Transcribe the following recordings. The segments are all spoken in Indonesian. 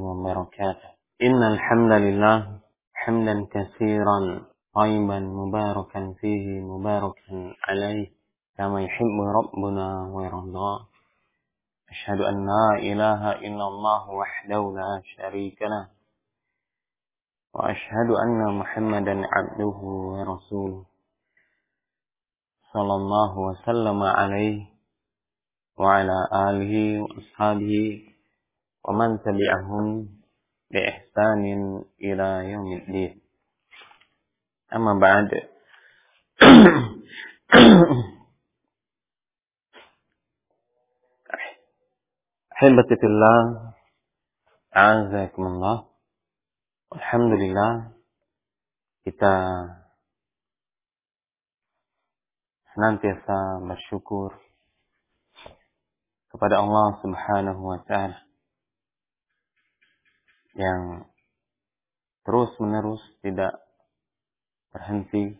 وبركاته. إن الحمد لله حمدا كثيرا طيبا مباركا فيه مباركا عليه كما يحب ربنا ويرضى. أشهد أن لا إله إلا الله وحده لا شريك له. وأشهد أن محمدا عبده ورسوله. صلى الله وسلم عليه وعلى آله وأصحابه ومن تبعهم بإحسان إلى يوم الدين. أما بعد أحبتي في الله أعزكم الله. والحمد لله. كتاب senantiasa bersyukur kepada Allah Subhanahu wa taala. Yang terus-menerus tidak berhenti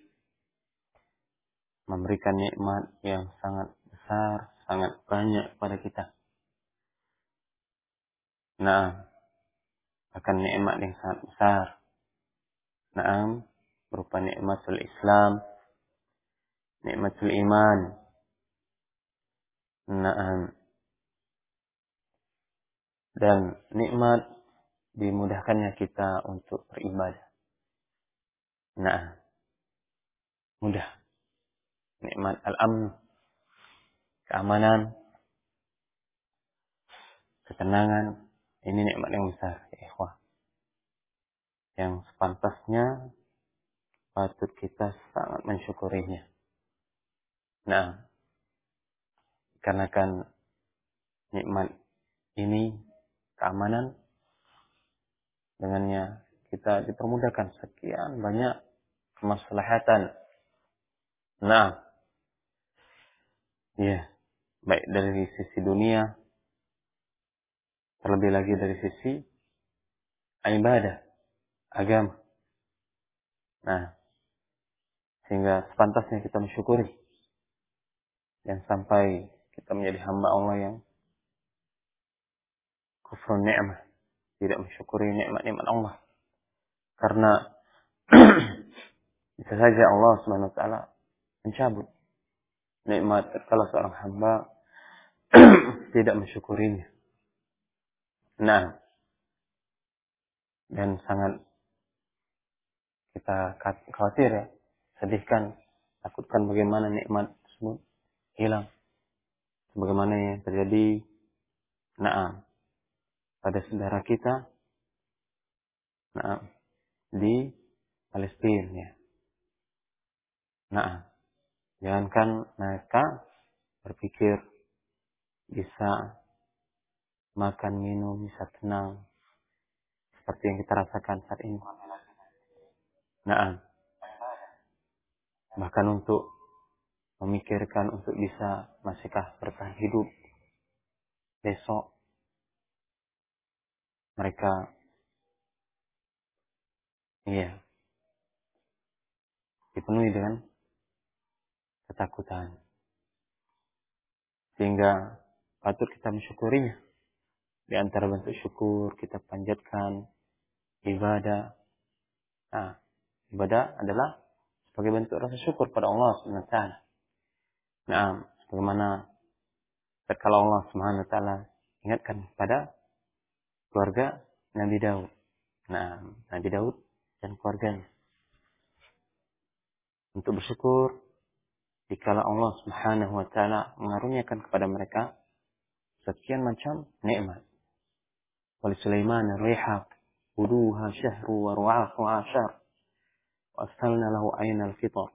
memberikan nikmat yang sangat besar, sangat banyak kepada kita. Nah, akan nikmat yang sangat besar. Naam, berupa nikmatul Islam, nikmatul iman. Naam. Dan nikmat dimudahkannya kita untuk beribadah. Nah, mudah. Nikmat al-amn, keamanan, ketenangan, ini nikmat yang besar, ya ikhwah. Yang sepantasnya patut kita sangat mensyukurinya. Nah, karena kan nikmat ini, keamanan, dengannya kita dipermudahkan sekian banyak kemaslahatan. Nah, ya, baik dari sisi dunia, terlebih lagi dari sisi ibadah, agama. Nah, sehingga sepantasnya kita mensyukuri dan sampai kita menjadi hamba Allah yang kufur ni'mah tidak mensyukuri nikmat-nikmat Allah. Karena bisa saja Allah Subhanahu wa mencabut nikmat kalau seorang hamba tidak mensyukurinya. Nah, dan sangat kita khawatir ya, sedihkan, takutkan bagaimana nikmat tersebut hilang. Bagaimana yang terjadi, nah, pada saudara kita nah, di Palestina ya. Nah, jangankan mereka berpikir bisa makan, minum, bisa tenang seperti yang kita rasakan saat ini. Nah, bahkan untuk memikirkan untuk bisa masihkah bertahan hidup besok mereka. Iya. Dipenuhi dengan ketakutan. Sehingga patut kita mensyukurinya. Di antara bentuk syukur kita panjatkan ibadah. Nah ibadah adalah sebagai bentuk rasa syukur pada Allah Subhanahu wa taala. Nah bagaimana kalau Allah Subhanahu wa taala ingatkan pada keluarga Nabi Daud. Nah, Nabi Daud dan keluarganya. Untuk bersyukur dikala Allah Subhanahu wa taala mengaruniakan kepada mereka sekian macam nikmat. Wali Sulaiman riha wuduha syahru wa ru'aha ashar. Wa asalna lahu ayna al-fitar.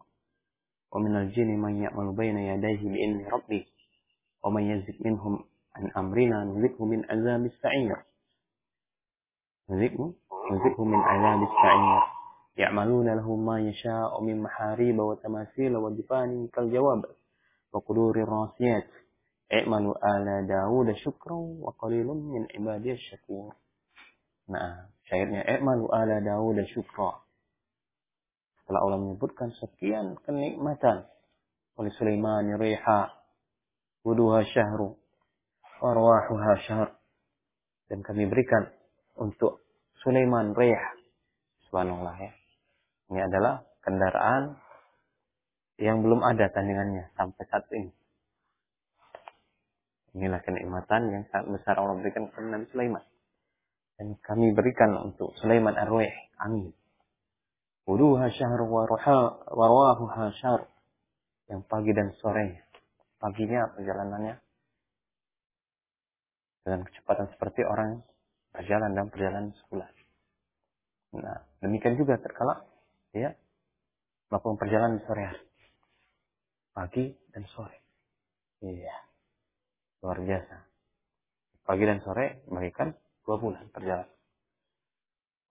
Wa min al-jinn man ya'malu bayna yadayhi bi idni rabbih. Wa man yazid minhum an amrina nuzikhu min azabis sa'ir. Rizqu rizqu hmm. min ayyamis sa'ir. Ya'maluna lahum ma yasha'u min mahariba wa tamasil wa difanin kal jawab. Wa quduri rasiyat. I'malu ala Dauda syukran wa qalilun min ibadiyas syakur. Nah, syairnya i'malu ala Dauda syukran. Setelah Allah menyebutkan sekian kenikmatan oleh Sulaiman riha wuduha syahru warwahuha syahr dan kami berikan untuk Sulaiman Riyah. Subhanallah ya. Ini adalah kendaraan yang belum ada tandingannya sampai saat ini. Inilah kenikmatan yang sangat besar Allah berikan kepada Nabi Sulaiman. Dan kami berikan untuk Sulaiman Ar-Ruih. Amin. Wuduha syahr wa rawahuha syahr. Yang pagi dan sore. Paginya perjalanannya dengan kecepatan seperti orang berjalan dalam perjalanan sebulan. Nah, demikian juga terkala ya melakukan perjalanan sore hari. Pagi dan sore. Iya. Luar biasa. Pagi dan sore bagikan dua bulan perjalanan.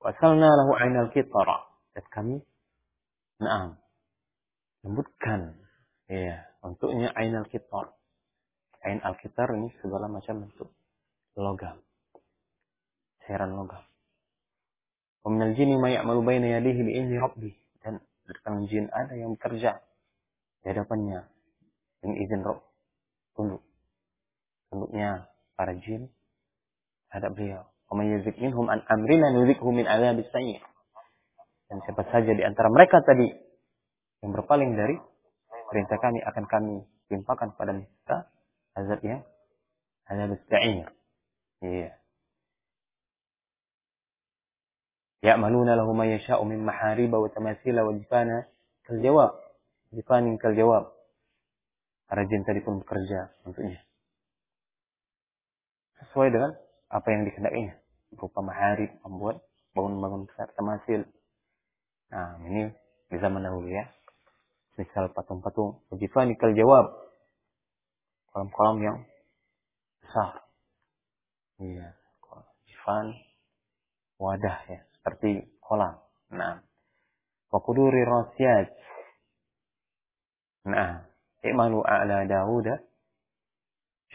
Wasalna lahu ainal kitara. Dan kami, naam, lembutkan. Iya, untuknya ainal kitar. Ain al-kitar ini segala macam bentuk logam. Cairan logam. Waminal jini ma ya'malu bayna yadihi bi'izni rabbi. Dan dari jin ada yang bekerja di hadapannya dengan izin Rob. Tunduk. Tunduknya para jin hadap beliau. Wa may yuzik minhum an amrina nuzikhu min adzabis sayyi. Dan siapa saja di antara mereka tadi yang berpaling dari perintah kami akan kami timpakan pada mereka azab yang azab sa'ir. Iya. Ya'maluna lahu ma yasha'u min mahariba wa tamasila wa jifana kal jawab. Jifanin kal jawab. Para jin tadi pun bekerja untuknya. Sesuai dengan apa yang dikehendakinya. Berupa maharib, membuat bangun-bangun besar, tamasil. Nah, ini di zaman dahulu ya. Misal patung-patung. Jifani kal jawab. Kolam-kolam yang besar. Iya. Jifan wadah ya. Seperti kolam. Nah. Wakuduri rasyad. Nah. I'malu a'la Dawuda.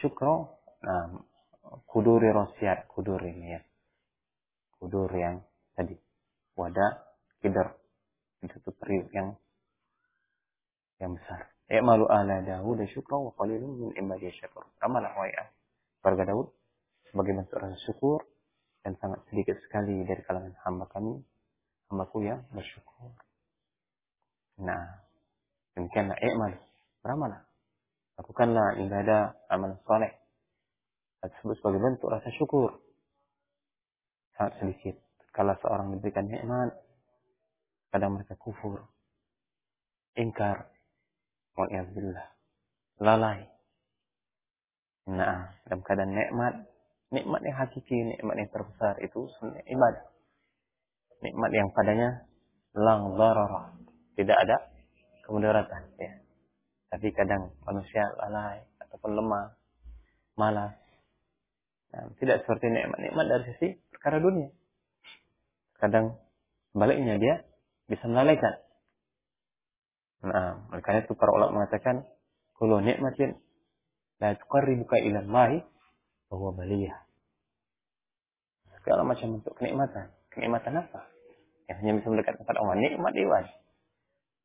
Syukro. Nah. Kuduri rasyad. Kudur ini ya. Kudur yang tadi. Wadah. Kider. Itu periuk yang yang besar. I'malu ala Dawud syukra wa qalilun min ibadiy syakur. Amalah wa ya. Warga Daud sebagai bentuk rasa syukur dan sangat sedikit sekali dari kalangan hamba kami, hambaku yang bersyukur. Nah, demikianlah i'mal, beramal. Lakukanlah ibadah amal soleh. Tersebut sebagai bentuk rasa syukur. Sangat sedikit. Kalau seorang diberikan nikmat, kadang mereka kufur, ingkar, Waliyahzubillah. Lalai. Nah, dalam keadaan nikmat, nikmat yang hakiki, nikmat yang terbesar itu sebenarnya ibadah. Nikmat yang padanya lang. Tidak ada kemudaratan. Ya. Tapi kadang manusia lalai ataupun lemah, malas. Nah, tidak seperti nikmat-nikmat dari sisi perkara dunia. Kadang baliknya dia bisa melalaikan Nah, karena itu para ulama mengatakan, kalau nikmatin la tuqarribuka ila Allah bahwa baliyah. Segala macam bentuk kenikmatan. Kenikmatan apa? Yang hanya bisa mendekat kepada Allah. Nikmat iwan.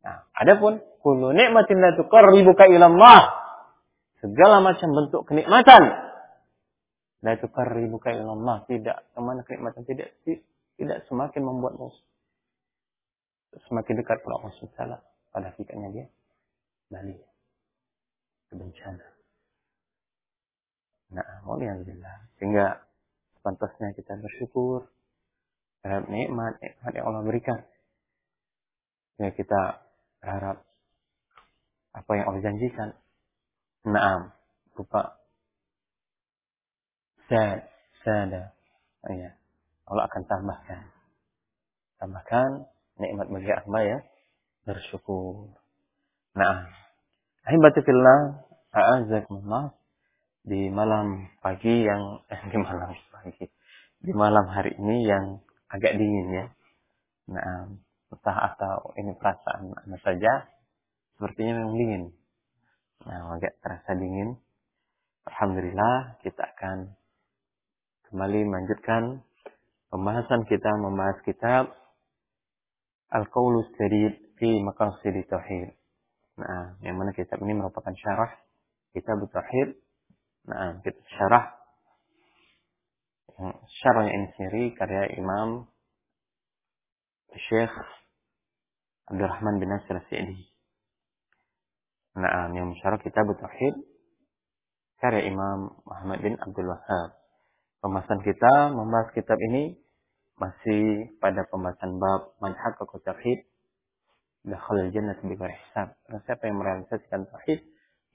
Nah, adapun kullu nikmatin la tuqarribuka ila Allah. Segala macam bentuk kenikmatan la tuqarribuka ila Allah. Tidak ke mana kenikmatan tidak tidak semakin membuatmu semakin dekat kepada Allah Subhanahu pada hakikatnya dia bali bencana. Nah, alhamdulillah. Sehingga pantasnya kita bersyukur terhadap nikmat, nikmat yang Allah berikan. Ya kita berharap apa yang Allah janjikan. Naam, berupa sad, sada. Ya. Allah akan tambahkan. Tambahkan nikmat bagi hamba ya bersyukur. Nah, ahibati fillah, a'azakumullah di malam pagi yang eh, di malam pagi di malam hari ini yang agak dingin ya. Nah, entah atau ini perasaan mana saja, sepertinya memang dingin. Nah, agak terasa dingin. Alhamdulillah kita akan kembali melanjutkan pembahasan kita membahas kitab Al-Qaulus Sadid fi maqasid tauhid. Nah, yang mana kitab ini merupakan syarah kitab tauhid. Nah, kita syarah syarahnya ini sendiri karya Imam Syekh Abdurrahman bin Nasir Sa'idi. Nah, yang mensyarah kitab Tauhid karya Imam Muhammad bin Abdul Wahab. Pembahasan kita membahas kitab ini masih pada pembahasan bab manhaj tauhid dakhal jannah bighairi hisab. Nah, siapa yang merealisasikan tauhid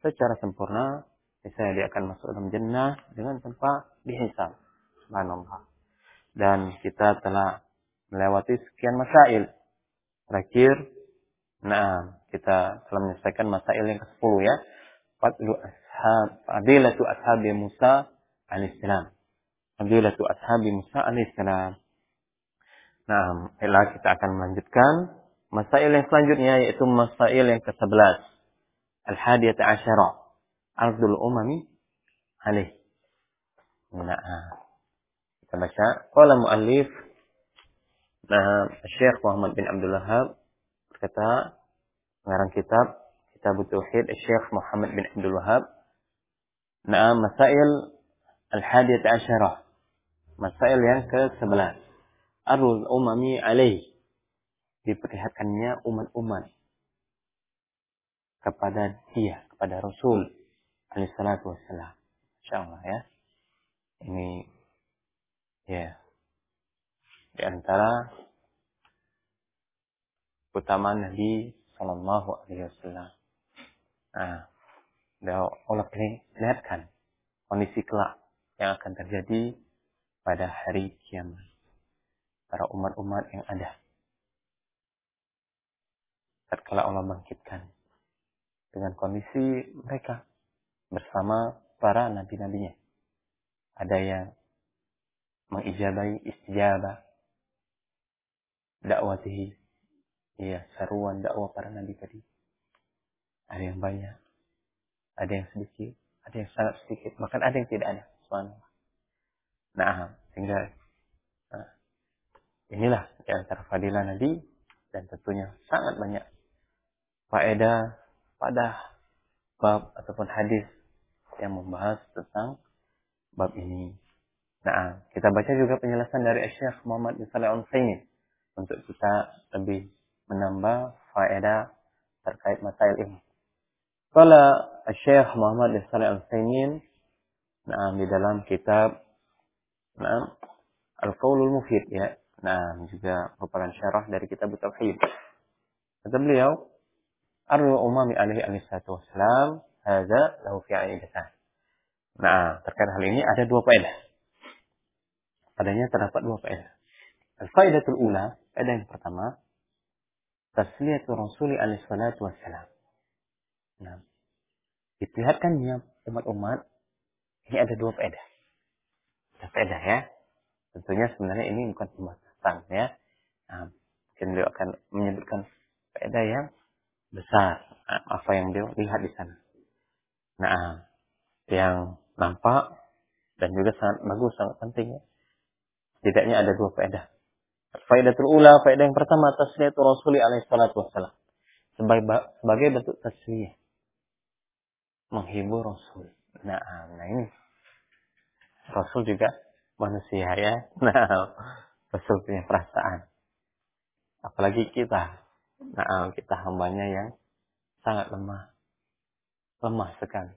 secara sempurna, saya dia akan masuk dalam jannah dengan tanpa dihisab. Subhanallah. Dan kita telah melewati sekian masail. Terakhir, nah, kita telah menyelesaikan masail yang ke-10 ya. Fadlu ashab, fadilatu ashabi Musa alaihissalam. Fadilatu ashabi Musa alaihissalam. Nah, baiklah kita akan melanjutkan masail yang selanjutnya yaitu masail yang ke-11. Al-hadiyata asyara. Ardul umami alaih. Nah, kita baca. Qala mu'allif Nah, Syekh Muhammad bin Abdul Wahab berkata, pengarang kitab Kitab Tauhid Syekh Muhammad bin Abdul Wahab. Nah, masail al-hadiyat asyarah. Masail yang ke-11. Arul umami alaih. Diperlihatkannya umat-umat kepada dia, kepada Rasul alaihi salatu wassalam. Insyaallah ya. Ini ya di antara utama Nabi Sallallahu Alaihi Wasallam. Nah, Allah lihatkan kondisi kelak yang akan terjadi pada hari kiamat. Para umat-umat yang ada. Tatkala Allah bangkitkan dengan kondisi mereka bersama para nabi-nabinya. Ada yang mengijabai istijabah dakwatihi. Iya, seruan dakwah para nabi tadi. Ada yang banyak, ada yang sedikit, ada yang sangat sedikit, bahkan ada yang tidak ada. Subhanallah. Nah, sehingga nah, inilah di antara fadilah Nabi dan tentunya sangat banyak faedah pada bab ataupun hadis yang membahas tentang bab ini. Nah, kita baca juga penjelasan dari Syekh Muhammad bin Salih al untuk kita lebih menambah faedah terkait masail ini. Kalau Syekh Muhammad bin Salih Al-Utsaimin nah di dalam kitab nah Al-Qaulul Mufid ya. Nah, juga merupakan syarah dari kitab Tauhid. Kata beliau, Arul umami alaihi alaihissalatu wassalam, hadza lahu fi Nah, terkait hal ini ada dua faedah. Padanya terdapat dua faedah. Al-faidatul ula, ada yang pertama, tasliyatul Rasuli alaihi salatu wassalam. Nah, diperlihatkannya umat-umat, ini ada dua faedah. Ada faedah ya. Tentunya sebenarnya ini bukan pembatasan ya. Nah, mungkin beliau akan menyebutkan faedah yang besar. Apa yang beliau lihat di sana. Nah, yang nampak dan juga sangat bagus, sangat penting ya. Setidaknya ada dua faedah. Faidatul ula, faedah yang pertama tasliyatu Rasuli alaihi salatu wassalam. Sebagai, sebagai bentuk tasliyah. Menghibur Rasul. Nah, nah ini. Rasul juga manusia ya. Nah, Rasul punya perasaan. Apalagi kita. Nah, kita hambanya yang sangat lemah. Lemah sekali.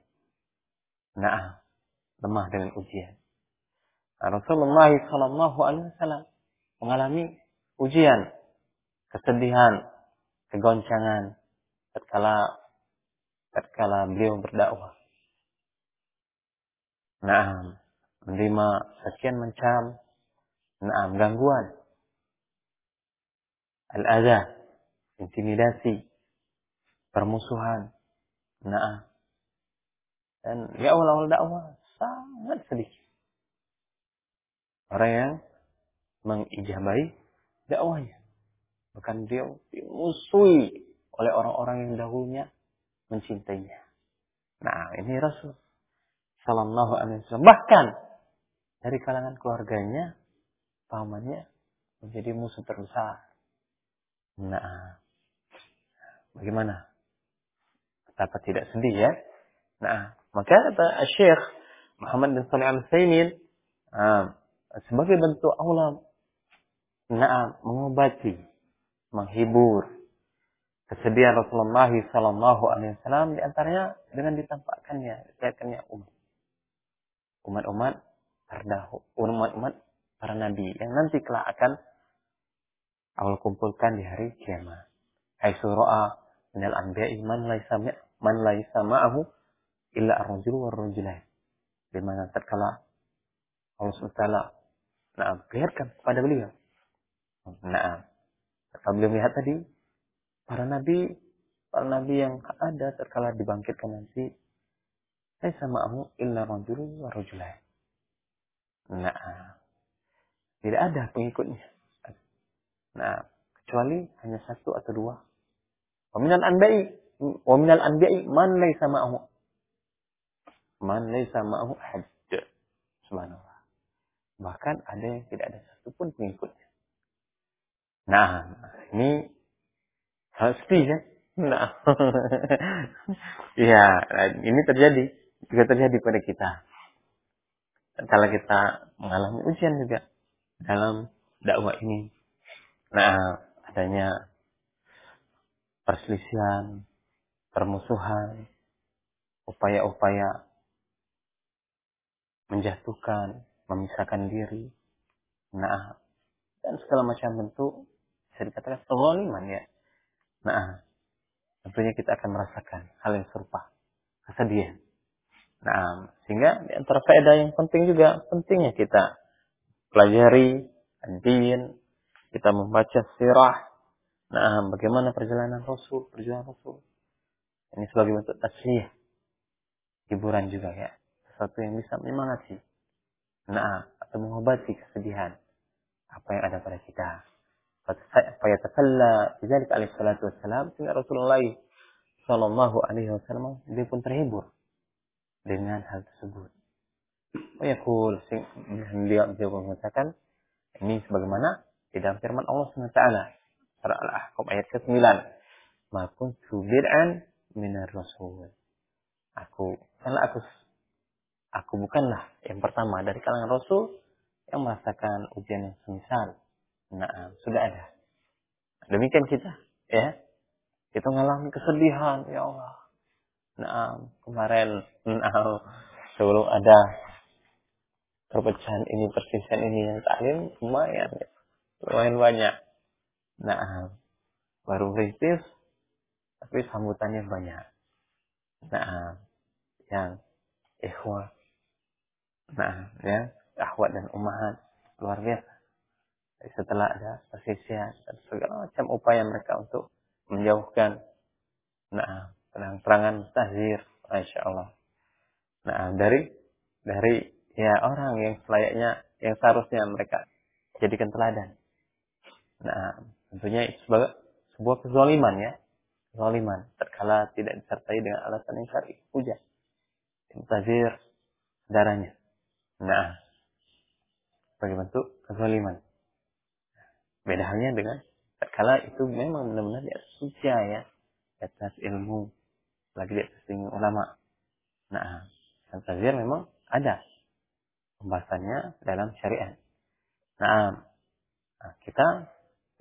Nah, lemah dengan ujian. Nah, Rasulullah Sallallahu Alaihi Wasallam mengalami ujian, kesedihan, kegoncangan tatkala tatkala beliau berdakwah. Nah, menerima sekian macam nah, gangguan, al-adha, intimidasi, permusuhan, nah, dan di awal-awal dakwah sangat sedikit orang yang mengijabai dakwahnya. Bahkan dia dimusuhi oleh orang-orang yang dahulunya mencintainya. Nah, ini Rasul Sallallahu Alaihi Wasallam. Bahkan dari kalangan keluarganya, pamannya menjadi musuh terbesar. Nah, bagaimana? Betapa tidak sedih ya? Nah, maka kata Syekh Muhammad bin Salih Al-Saimin, sebagai bentuk Allah nah, mengobati, menghibur kesedihan Rasulullah Sallallahu Alaihi Wasallam di antaranya dengan ditampakkannya, dilihatkannya umat, umat-umat terdahulu, umat-umat para nabi yang nanti kelak akan Allah kumpulkan di hari kiamat. Hai surah minal anbiya'i man laisa man laisa ma'ahu illa ar-rajulu war-rajulain. Di mana tatkala Allah SWT nah, perlihatkan kepada beliau. Nah, kalau beliau melihat tadi, para nabi, para nabi yang ada tatkala dibangkitkan nanti, saya sama kamu illa rajulu wa rajulain. Nah, tidak ada pengikutnya. Nah, kecuali hanya satu atau dua. Wa minal anbiya'i wa minal anbiya'i man laysa ma'ahu man laysa ma'ahu ahad. Subhanallah. Bahkan ada yang tidak ada satupun pengikutnya. Nah, ini pasti kan? Nah, ya, ini terjadi juga terjadi pada kita. Kalau kita mengalami ujian juga dalam dakwah ini, Nah, adanya perselisihan, permusuhan, upaya-upaya menjatuhkan, memisahkan diri. Nah, dan segala macam bentuk bisa dikatakan kezaliman ya. Nah, tentunya kita akan merasakan hal yang serupa, kesedihan. Nah, sehingga di antara faedah yang penting juga pentingnya kita pelajari din, kita membaca sirah. Nah, bagaimana perjalanan Rasul, perjalanan Rasul. Ini sebagai bentuk taslih. Hiburan juga ya. Sesuatu yang bisa menyemangati. Nah, atau mengobati kesedihan. Apa yang ada pada kita. Supaya tasalla. Jadi alaihi salatu wassalam. Sehingga Rasulullah Sallallahu alaihi wasallam. Dia pun terhibur. Dengan hal tersebut. Oh ya cool. Dia, dia mengatakan. Ini sebagaimana di dalam firman Allah SWT. Surah Al-Ahqaf ayat ke-9. Ma kuntu bid'an minar rasul. Aku, karena aku aku bukanlah yang pertama dari kalangan rasul yang merasakan ujian yang semisal. Nah, sudah ada. Demikian kita, ya. Kita mengalami kesedihan, ya Allah. Nah, kemarin, nah, sebelum ada perpecahan ini, perselisihan ini yang taklim, lumayan. Ya lumayan banyak. Nah, baru kritis, tapi sambutannya banyak. Nah, yang ikhwah, nah, ya, ahwat dan umahat, luar biasa. Setelah ada persisian dan segala macam upaya mereka untuk menjauhkan, nah, perang-perangan tahzir, Masya Allah. Nah, dari, dari, ya, orang yang selayaknya, yang seharusnya mereka jadikan teladan Nah, tentunya sebagai sebuah kezaliman ya. Kezaliman. Terkala tidak disertai dengan alasan yang syar'i. Hujan. Intazir darahnya. Nah, sebagai bentuk kezaliman. Beda halnya dengan terkala itu memang benar-benar di atas usia ya. Di atas ilmu. Lagi di atas ilmu ulama. Nah, intazir memang ada pembahasannya dalam syariat. Nah, nah kita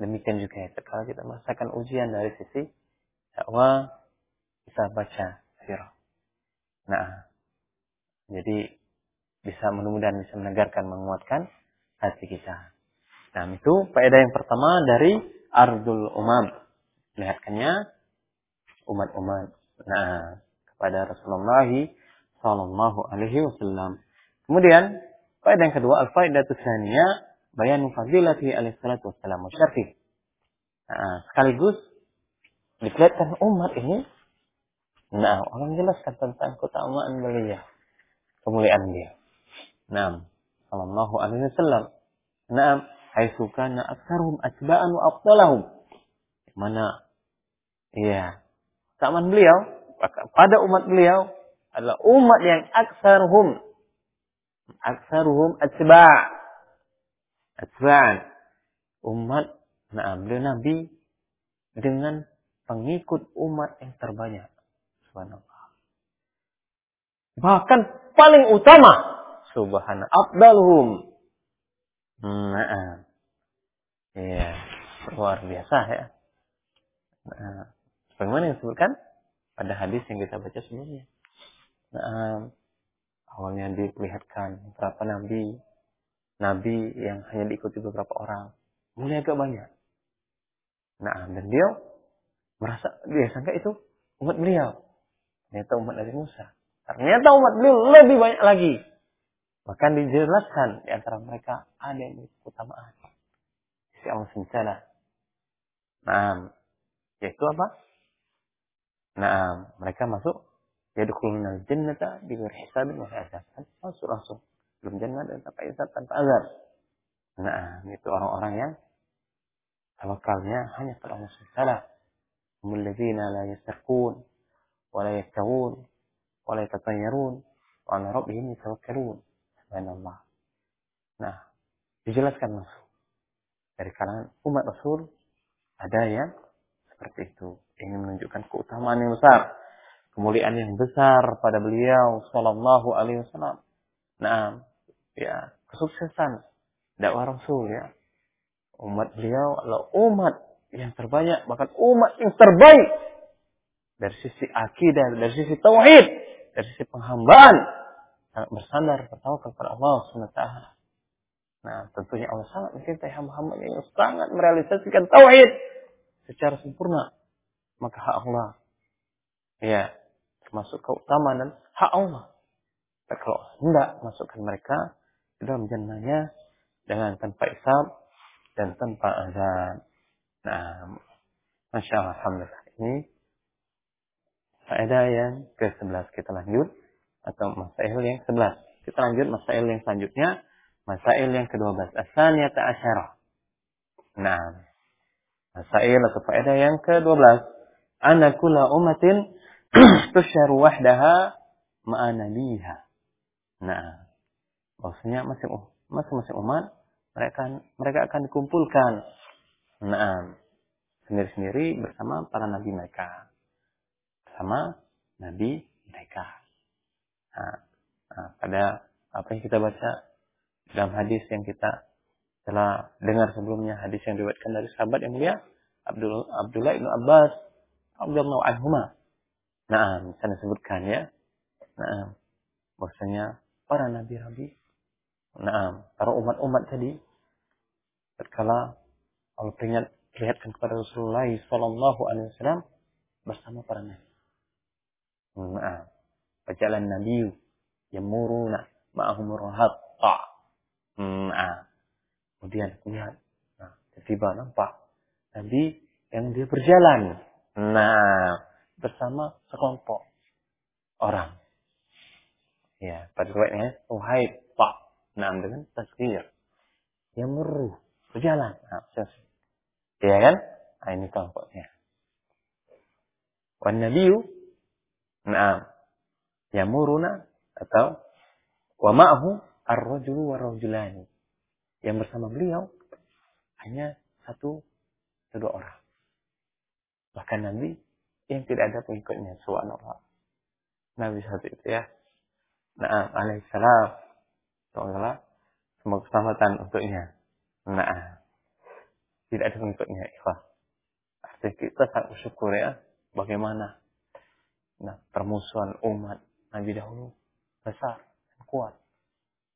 Demikian juga ya, kalau kita merasakan ujian dari sisi dakwah, kita baca sirah. Nah, jadi bisa mudah-mudahan bisa menegarkan, menguatkan hati kita. Nah, itu faedah yang pertama dari Ardul Umam. Lihatkannya umat-umat. Nah, kepada Rasulullah Sallallahu Alaihi Wasallam. Kemudian, faedah yang kedua, al-faedah tsaniyah bayan fadilati alaihi salatu wassalam. Nah, sekaligus diklihatkan umat ini nah orang jelaskan tentang keutamaan beliau kemuliaan dia nah sallallahu alaihi wasallam. Nah haitsu kana aktsaruhum atba'an wa afdalahum mana? Iya. Zaman beliau pada umat beliau adalah umat yang aksaruhum aksaruhum atba' atba'an. Umat nah beliau nabi dengan pengikut umat yang terbanyak. Subhanallah. Bahkan paling utama subhanallah afdaluhum Nah, iya, luar biasa ya. Nah, bagaimana yang disebutkan pada hadis yang kita baca sebelumnya. Nah, awalnya diperlihatkan berapa nabi, nabi yang hanya diikuti beberapa orang, mulai agak banyak. Nah, dan dia merasa dia sangka itu umat beliau. Ternyata umat Nabi Musa. Ternyata umat beliau lebih banyak lagi. Bahkan dijelaskan di antara mereka ada yang keutamaan. Si Allah SWT. Nah, yaitu apa? Nah, mereka masuk yadkhuluna jannata bighairi hisabin wa hisab. Masuk langsung. Belum jannah dan tanpa hisab, tanpa azab. Nah, itu orang-orang yang tawakalnya hanya pada Allah SWT. هم الذين لا يسترقون ولا يكتوون ولا يتطيرون وعلى ربهم يتوكلون subhanallah nah dijelaskan langsung dari kalangan umat Rasul ada yang seperti itu. Ingin menunjukkan keutamaan yang besar kemuliaan yang besar pada beliau sallallahu alaihi wasallam. Nah ya kesuksesan dakwah Rasul ya. Umat beliau adalah umat yang terbanyak, bahkan umat yang terbaik. Dari sisi akidah, dari sisi tauhid, dari sisi penghambaan, bersandar bertawakal kepada Allah SWT. Nah, tentunya Allah sangat mencintai hamba-hamba yang sangat merealisasikan tauhid secara sempurna. Maka hak Allah, ya, termasuk keutamaan dan hak Allah. Dan kalau hendak masukkan mereka ke dalam jannahnya dengan tanpa isab dan tanpa azab. Nah, Masya Allah, Alhamdulillah. Ini faedah yang ke-11. Kita lanjut. Atau masail yang 11. Kita lanjut masail yang selanjutnya. Masail yang ke-12. Asaniyata asyarah. Nah, masail atau faedah yang ke-12. Anna kula umatin tusyaru wahdaha ma'analiha. Nah, maksudnya masing-masing umat mereka mereka akan dikumpulkan Nah, sendiri-sendiri bersama para nabi mereka. Bersama nabi mereka. Nah, nah, pada apa yang kita baca dalam hadis yang kita telah dengar sebelumnya, hadis yang diriwayatkan dari sahabat yang mulia Abdul Abdullah bin Abbas radhiyallahu anhuma. Nah, bisa disebutkan ya. Nah, bahwasanya para nabi-nabi, nah, para umat-umat tadi tatkala Allah peringat, perlihatkan kepada Rasulullah Sallallahu Alaihi Wasallam bersama para nabi. Nah, Nabi yamuruna ma'ahum rahatta. Nah, kemudian lihat, nah, tiba nampak Nabi yang dia berjalan. Nah, bersama sekelompok orang. Ya, pada riwayatnya Uhai Pak. Nah, dengan tasgir. Yang meruh, berjalan. Nah, Iya kan? Nah, ini kelompoknya. Wan nabiyu na'am yamuruna atau wa ma'ahu ar-rajulu wa rajulani. Yang bersama beliau hanya satu atau dua orang. Bahkan Nabi yang tidak ada pengikutnya. Subhanallah. Nabi satu itu ya. Naam alaihissalam. Semoga semoga keselamatan untuknya. Naam tidak ada pengikutnya ikhlas. Artinya kita sangat bersyukur ya bagaimana nah permusuhan umat Nabi dahulu besar dan kuat.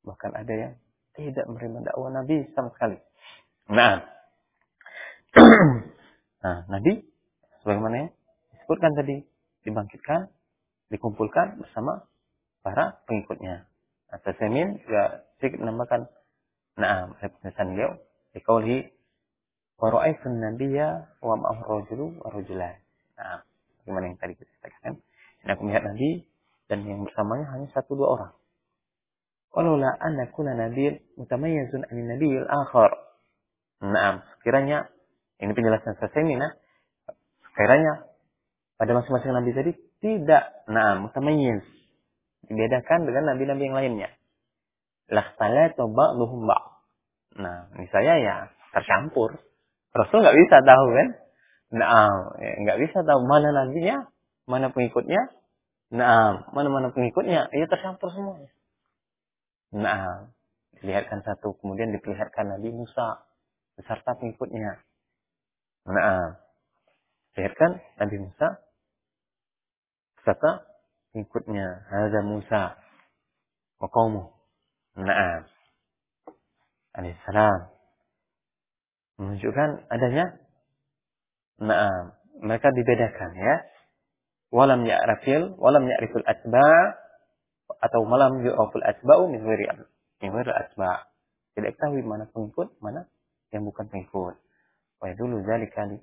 Bahkan ada yang tidak menerima dakwah Nabi sama sekali. Nah, nah Nabi sebagaimana yang disebutkan tadi dibangkitkan, dikumpulkan bersama para pengikutnya. Nah, Tasemin juga sedikit menambahkan, nah, pesan beliau, dikaulihi Waro'aifun nabiya wa ma'ahu rajulu wa rajulan. Nah, gimana yang tadi kita katakan? Dan aku melihat Nabi dan yang bersamanya hanya satu dua orang. Walaula anna kula nabiy mutamayyizun an nabiyil akhar. Nah, sekiranya ini penjelasan saya ini nah. Sekiranya pada masing-masing nabi tadi tidak nah mutamayyiz dibedakan dengan nabi-nabi yang lainnya. Lakhtalatu ba'dhum ba'd. Nah, misalnya ya tercampur Rasul nggak bisa tahu kan? Nah, nggak bisa tahu mana nabinya, mana pengikutnya. Nah, mana mana pengikutnya, ia tercampur semuanya. Nah, dilihatkan satu, kemudian diperlihatkan Nabi Musa beserta pengikutnya. Nah, dilihatkan Nabi Musa beserta pengikutnya. Hadza Musa wa qaumuh. Nah, alaihissalam menunjukkan adanya nah mereka dibedakan ya walam ya'rafil walam ya'riful atba atau malam yu'raful atba'u min ghairi min ghairi atba. Tidak tahu mana pengikut mana yang bukan pengikut. Wa dulu zalika li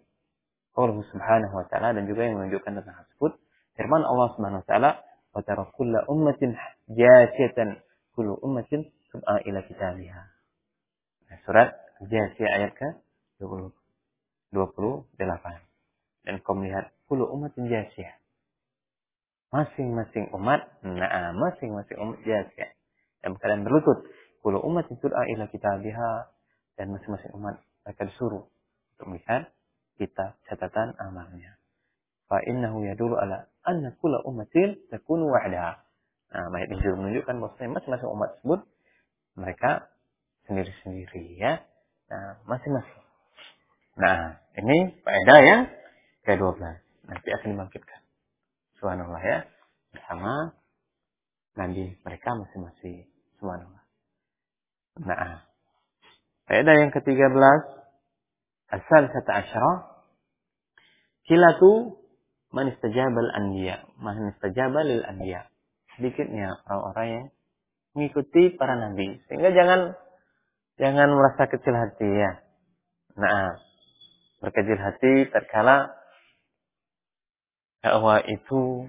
Allah subhanahu wa ta'ala dan juga yang menunjukkan tentang tersebut. Firman Allah subhanahu wa ta'ala wa tara kulla ummatin jasiyatan kullu ummatin sub'a ila kitabiha. Nah, surat jasiyah ayat ke 20 28 dan kau melihat kullu ummatin jasiyah masing-masing umat nah masing-masing umat jasiyah dan kalian berlutut kullu ummatin sub'a ila kitabiha dan masing-masing umat mereka disuruh untuk melihat kitab catatan amalnya. Fa innahu yadulu ala anna kulla ummatin takunu wahdaha. Nah, ayat ini juga menunjukkan bahwa masing-masing umat tersebut mereka sendiri-sendiri ya. Nah, masing-masing. Nah, ini faedah yang ke-12. Nanti akan dibangkitkan. Subhanallah ya. Bersama Nabi mereka masing-masing. Subhanallah. Nah, faedah yang ke-13 asal kata asyara kilatu man istajabal anbiya man istajabal lil anbiya sedikitnya orang-orang yang mengikuti para nabi sehingga jangan jangan merasa kecil hati ya nah berkecil hati terkala bahwa itu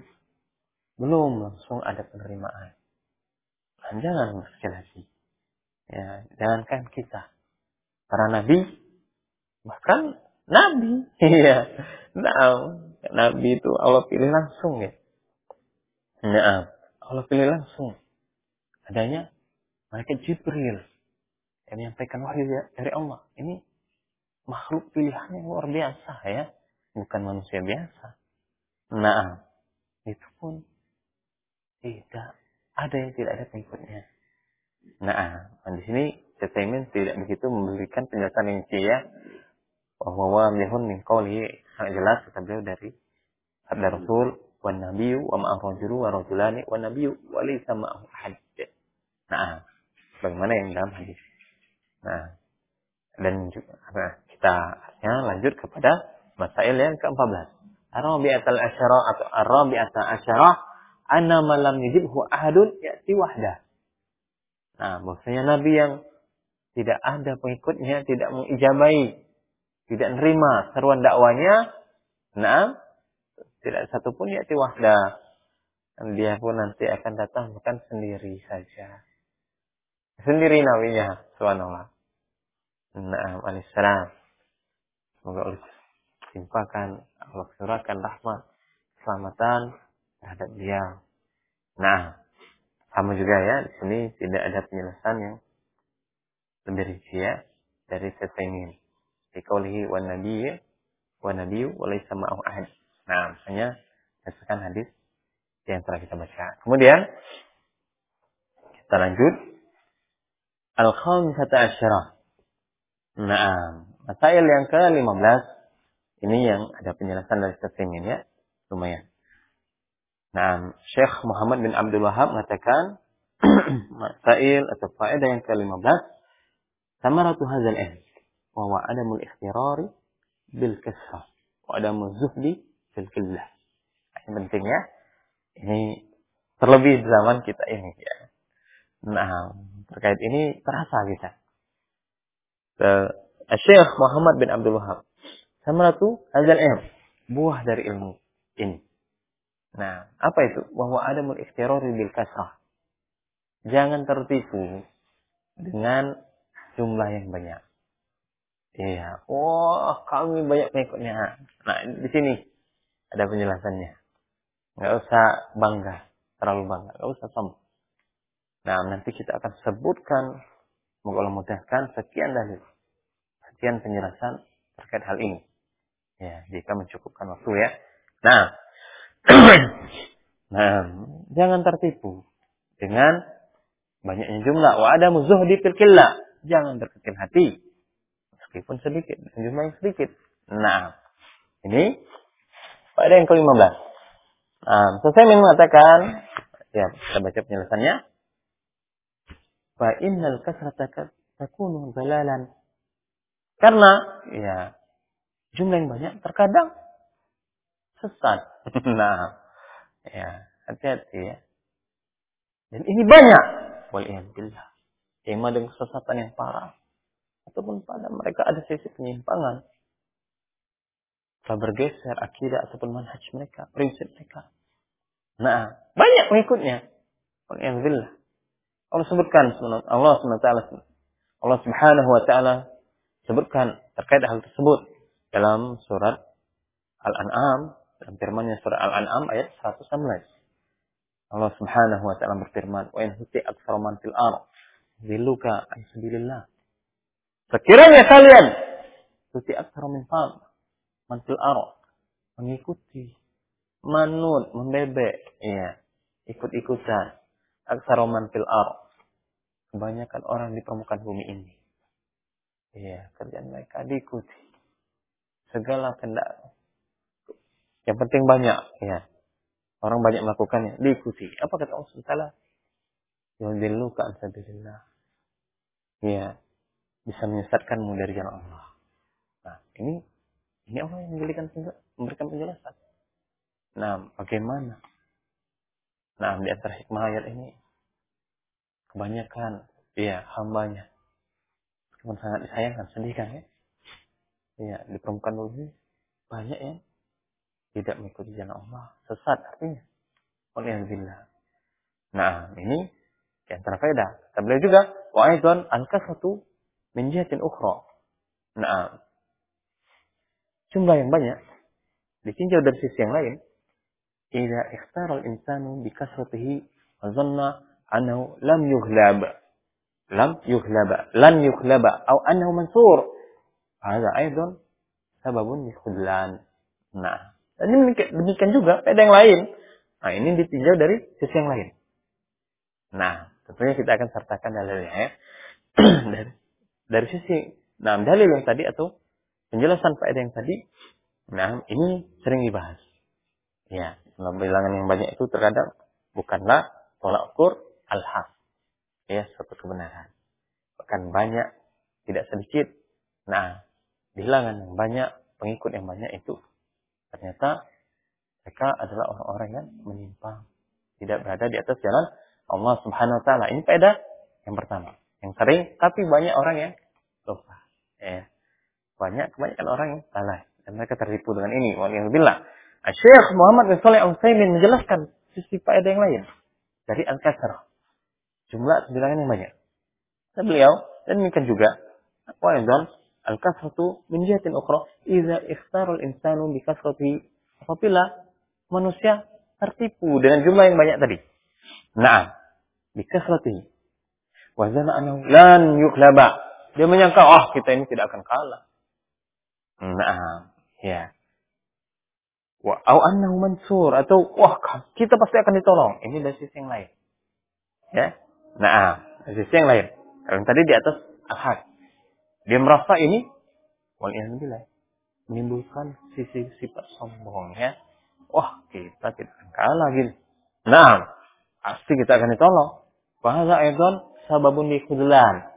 belum langsung ada penerimaan dan jangan berkecil hati ya jangankan kita para nabi Bahkan Nabi. Iya. Nah, Nabi itu Allah pilih langsung ya. Nah, Allah pilih langsung. Adanya mereka Jibril yang menyampaikan wahyu ya dari Allah. Ini makhluk pilihan yang luar biasa ya. Bukan manusia biasa. Nah, itu pun tidak ada yang tidak ada pengikutnya. Nah, di sini Cetaimin tidak begitu memberikan penjelasan yang ya bahwa mihun min qawlihi sangat jelas kata beliau dari sabda Rasul wan nabiyyu wa ma'ahu rajulu wa rajulani wan nabiyyu wa laysa ma'ahu ahad. Nah, bagaimana yang dalam hadis. Nah, dan juga nah, kita ya, lanjut kepada masail yang ke-14. Arabi'at al-asyara atau Arabi'at al-asyara anna malam yujibhu ahadun ya'ti wahdah. Nah, bahwasanya Nabi yang tidak ada pengikutnya, tidak mengijabai tidak nerima seruan dakwanya, nah, tidak satu pun ya wahda. Dan dia pun nanti akan datang bukan sendiri saja. Sendiri nawinya, subhanallah. Naam alaihissalam. Semoga Allah timpakan, Allah surahkan rahmat, keselamatan terhadap dia. Nah, sama juga ya, di sini tidak ada penjelasan yang lebih rinci ya dari setengin fi qawlihi wa nabiyyi wa nabiyyu wa laysa ma'ahu ahad. Nah, hanya berdasarkan hadis yang telah kita baca. Kemudian kita lanjut al-khamisata asyarah. Nah, masail yang ke-15 ini yang ada penjelasan dari Taslimin ya. Lumayan. Nah, Syekh Muhammad bin Abdul Wahab mengatakan masail atau faedah yang ke-15 samaratu hadzal ilm bahwa adamul ikhtirari bil kasrah wa adamul zuhdi bil qillah. Ini penting ya. Ini terlebih zaman kita ini ya. Nah, terkait ini terasa kita. Syekh Muhammad bin Abdul Wahab. Samaratu hadzal ilm. Buah dari ilmu ini. Nah, apa itu? Bahwa adamul ikhtirari bil kasrah. Jangan tertipu dengan jumlah yang banyak. Iya. Wah, kami banyak pengikutnya. Nah, di sini ada penjelasannya. Nggak usah bangga, terlalu bangga. Nggak usah sombong. Nah, nanti kita akan sebutkan, semoga Allah mudahkan, sekian dalil. Sekian penjelasan terkait hal ini. Ya, jika mencukupkan waktu ya. Nah, nah, jangan tertipu dengan Banyaknya jumlah. Wa ada zuhdi fil qillah. Jangan berkecil hati. Meskipun sedikit. Jumlah yang sedikit. Nah. Ini pada yang ke-15. Nah, selesai mengatakan. Ya, kita baca penjelasannya. Fa innal kasrata takunu dalalan. Karena ya jumlah yang banyak terkadang sesat. nah, ya, hati-hati ya. Dan ini banyak. Waliyahbillah. Ima dengan kesesatan yang parah. Ataupun pada mereka ada sisi penyimpangan. Telah bergeser akidah ataupun manhaj mereka. Prinsip mereka. Nah, banyak pengikutnya. Waliyahbillah. Allah sebutkan Allah SWT Allah Subhanahu wa taala sebutkan terkait hal tersebut dalam surat Al-An'am dalam firman surat Al-An'am ayat 119. Allah Subhanahu wa taala berfirman, "Wa in huti aktsara man fil ard ziluka an sabilillah." Sekiranya kalian huti aktsara min fam man fil ard mengikuti manut membebek ya ikut-ikutan aktsara man fil ard kebanyakan orang di permukaan bumi ini Iya, kerjaan mereka diikuti. Segala kendak. Yang penting banyak, ya. Orang banyak melakukannya, diikuti. Apa kata Allah Subhanahu Yudilluka an sabilillah. Ya, bisa menyesatkanmu dari jalan Allah. Nah, ini ini Allah yang memberikan memberikan penjelasan. Nah, bagaimana? Nah, di antara hikmah ayat ini kebanyakan ya hambanya Meskipun sangat disayangkan, sedih kan ya? Iya, di permukaan banyak yang tidak mengikuti jalan Allah. Sesat artinya. Waliyahzubillah. Nah, ini di antara faedah. Kita beliau juga, wa aidan al-kasatu min jihatin ukhra. Nah, jumlah yang banyak ditinjau dari sisi yang lain. Idza ikhtara al-insanu bi kasratihi wa dhanna annahu lam yughlab. Lam yughlaba. Lan yughlaba. Atau annahu mansur. Ada aidon sababun khudlan. Nah, dan ini demikian juga pada yang lain. Nah, ini ditinjau dari sisi yang lain. Nah, tentunya kita akan sertakan dalilnya ya. dari, dari sisi nah dalil yang tadi atau penjelasan faedah yang tadi, nah ini sering dibahas. Ya, dalam bilangan yang banyak itu terkadang bukanlah tolak ukur al-haq. Ya, suatu kebenaran. Bahkan banyak, tidak sedikit. Nah, bilangan yang banyak, pengikut yang banyak itu ternyata mereka adalah orang-orang yang menyimpang. Tidak berada di atas jalan Allah subhanahu wa ta'ala. Ini pada yang pertama. Yang sering, tapi banyak orang yang lupa. Ya. Banyak, kebanyakan orang yang salah. Dan mereka tertipu dengan ini. Nah, Syekh Muhammad bin Saleh Al-Utsaimin menjelaskan sisi faedah yang lain dari al-kasrah. Jumlah bilangan yang banyak. Dan beliau dan demikian juga wa al-kasratu min jihatin ukhra idza ikhtara al-insanu bi kasrati apabila manusia tertipu dengan jumlah yang banyak tadi. Nah, bi kasratihi. Wa zana annahu lan yuklaba. Dia menyangka, oh kita ini tidak akan kalah. Nah, ya. Wa au annahu mansur atau wah kita pasti akan ditolong. Ini dari sisi yang lain. Ya. Nah, dari sisi yang lain. Yang tadi di atas ahad. Dia merasa ini waliyahillah menimbulkan sisi sifat sombong ya. Wah, kita tidak akan kalah gini. Nah, pasti kita akan ditolong. Bahasa Aidon sababun di khudlan.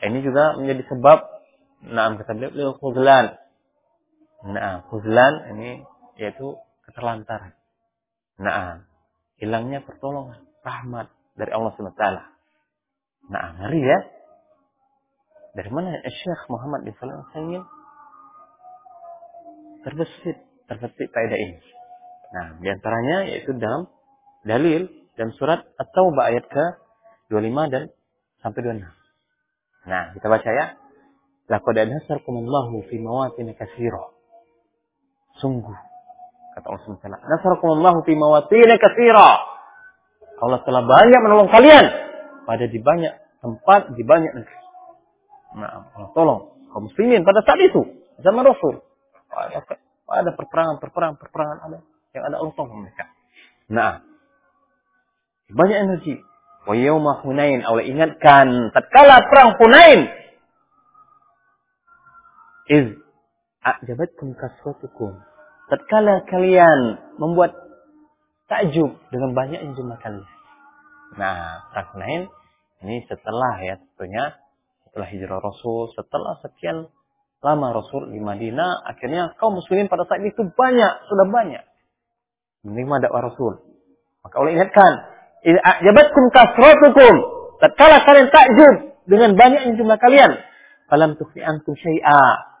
Ini juga menjadi sebab nah kata beliau khudlan. Nah, khudlan ini yaitu keterlantaran. Nah, hilangnya pertolongan, rahmat dari Allah SWT. Nah, ngeri ya. Dari mana Syekh Muhammad bin Salam ingin terbesit, terbesit faedah ini. Nah, di antaranya yaitu dalam dalil dan surat atau ayat ke 25 dan sampai 26. Nah, kita baca ya. Laqad nasarakumullahu fi mawatin katsira. Sungguh kata Allah SWT. Nasarakumullahu fi mawatin katsira. Allah telah banyak menolong kalian pada di banyak tempat, di banyak negeri. Nah, Allah tolong kaum muslimin pada saat itu, zaman Rasul. Ada, ada perperangan, perperangan, perperangan ada yang ada Allah tolong mereka. Nah, banyak energi, Wa yawma Hunain. Allah ingatkan tatkala perang Hunain. Iz a'jabatkum kasratukum. Tatkala kalian membuat takjub dengan banyaknya jumlah kalian. Nah, perang Hunain ini setelah ya tentunya setelah hijrah Rasul, setelah sekian lama Rasul di Madinah, akhirnya kaum muslimin pada saat itu banyak, sudah banyak menerima dakwah Rasul. Maka Allah ingatkan, "Jabatkum kasratukum." Tatkala kalian takjub dengan banyaknya jumlah kalian, falam tufi antum syai'a.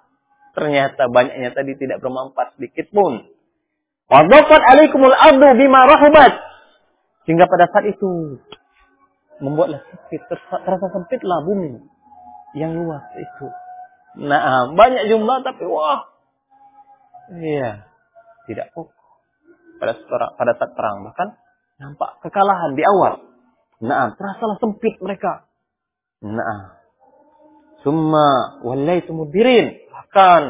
Ternyata banyaknya tadi tidak bermanfaat sedikit pun. Wadaqat alaikumul ardu bima rahubat. Sehingga pada saat itu membuatlah sempit, terasa sempitlah bumi yang luas itu. Nah, banyak jumlah tapi wah. Iya. Tidak kokoh. Pada, pada saat perang bahkan nampak kekalahan di awal. Nah, terasalah sempit mereka. Nah. Summa wallaitu mudbirin. Bahkan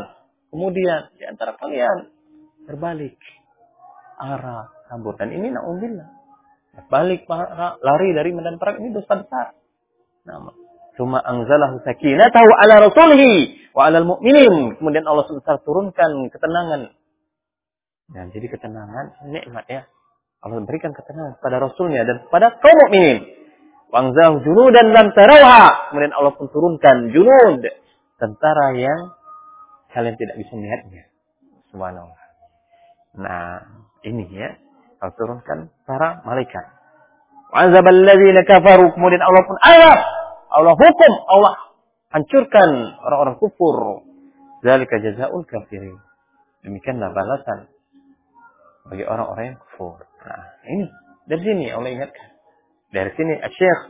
kemudian di antara kalian terbalik arah kabur dan ini naudzubillah. Balik lari dari medan perang ini dosa besar. Nah, Suma anzalahu sakinatahu ala rasulihi wa ala mu'minin. Kemudian Allah SWT turunkan ketenangan. Dan jadi ketenangan nikmat ya. Allah berikan ketenangan kepada Rasulnya dan kepada kaum mukminin. Wangzahu junudan lam tarawha. Kemudian Allah pun turunkan junud. Tentara yang kalian tidak bisa melihatnya. Subhanallah. Nah, ini ya. Allah turunkan para malaikat. Wa'azabal ladzina kafaru. Kemudian Allah pun ayat Allah hukum, Allah hancurkan orang-orang kufur. Zalika jazaul kafirin. Demikianlah balasan bagi orang-orang yang kufur. Nah, ini dari sini Allah ingatkan. Dari sini Syekh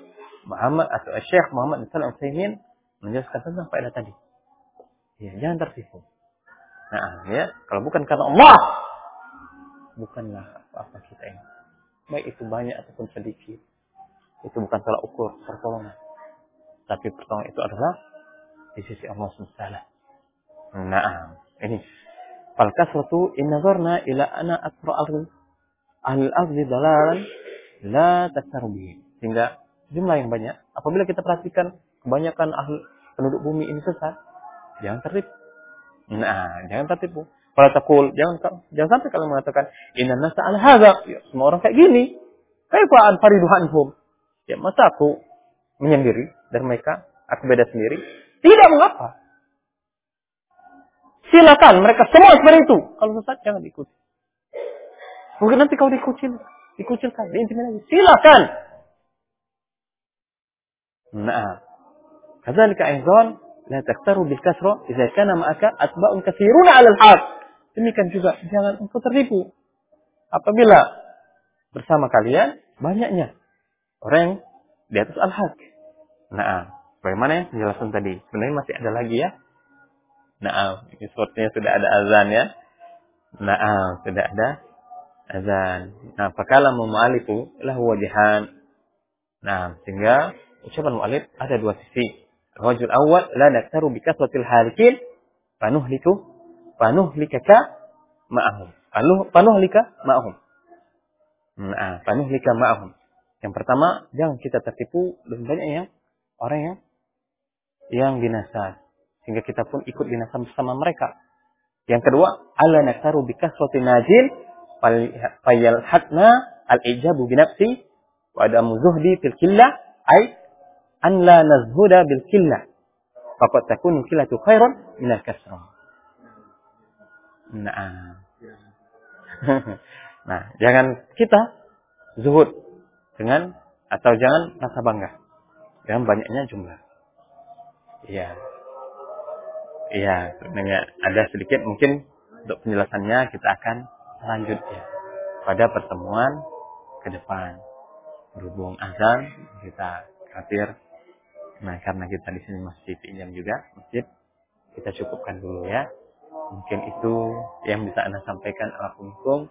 Muhammad atau Syekh Muhammad bin Salim Utsaimin menjelaskan tentang faedah tadi. Ya, jangan tertipu. Nah, ya, kalau bukan karena Allah, bukanlah apa-apa kita ini. Baik itu banyak ataupun sedikit. Itu bukan salah ukur pertolongan. Tapi pertolongan itu adalah di sisi Allah SWT. Nah, ini. Fal kasratu in nazarna ila ana akra al ahli ardi dalalan la tasaru Sehingga jumlah yang banyak, apabila kita perhatikan kebanyakan ahli penduduk bumi ini sesat, jangan tertipu. Nah, jangan tertipu. Kalau takul, jangan jangan sampai kalian mengatakan inna nasa al hadza. Ya, semua orang kayak gini. Kaifa an fariduhanhum? Ya, masa aku menyendiri dari mereka, beda sendiri. Tidak mengapa. Silakan mereka semua seperti itu. Kalau sesat jangan diikuti. Mungkin nanti kau dikucil, dikucilkan, diintimidasi. Silakan. Nah, la taktaru bil kasra idza kana ma'aka atba'un katsiruna 'ala al-haq. Demikian juga jangan engkau tertipu. Apabila bersama kalian banyaknya orang di atas al-haq. Nah, bagaimana ya penjelasan tadi? Sebenarnya masih ada lagi ya. Nah, ini sepertinya sudah ada azan ya. Nah, sudah ada azan. Nah, fakala mu'alifu lahu wajihan. Nah, sehingga ucapan mu'alif ada dua sisi. Wajul awal la naktaru bi kasratil halikin panuhliku panuhlikaka ma'ahum. Panuhlika ma'ahum. Nah, panuhlika ma'ahum. Yang pertama, jangan kita tertipu dengan banyak yang orang yang yang binasa. Sehingga kita pun ikut binasa bersama mereka. Yang kedua, ala naktaru bikasrati najil fayalhatna al-ijabu binafsi wa adamu zuhdi fil killah ay an la nazhuda bil killah. Faqad takunu killatu khairan min al-kasrah. Nah. nah, jangan kita zuhud dengan atau jangan rasa bangga dengan banyaknya jumlah. Iya. Iya, sebenarnya ada sedikit mungkin untuk penjelasannya kita akan lanjut ya pada pertemuan ke depan. Berhubung azan kita khawatir nah karena kita di sini masih pinjam juga masjid kita cukupkan dulu ya. Mungkin itu yang bisa Anda sampaikan. Assalamualaikum.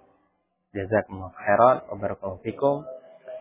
Jazakumullah khairan wa fikum.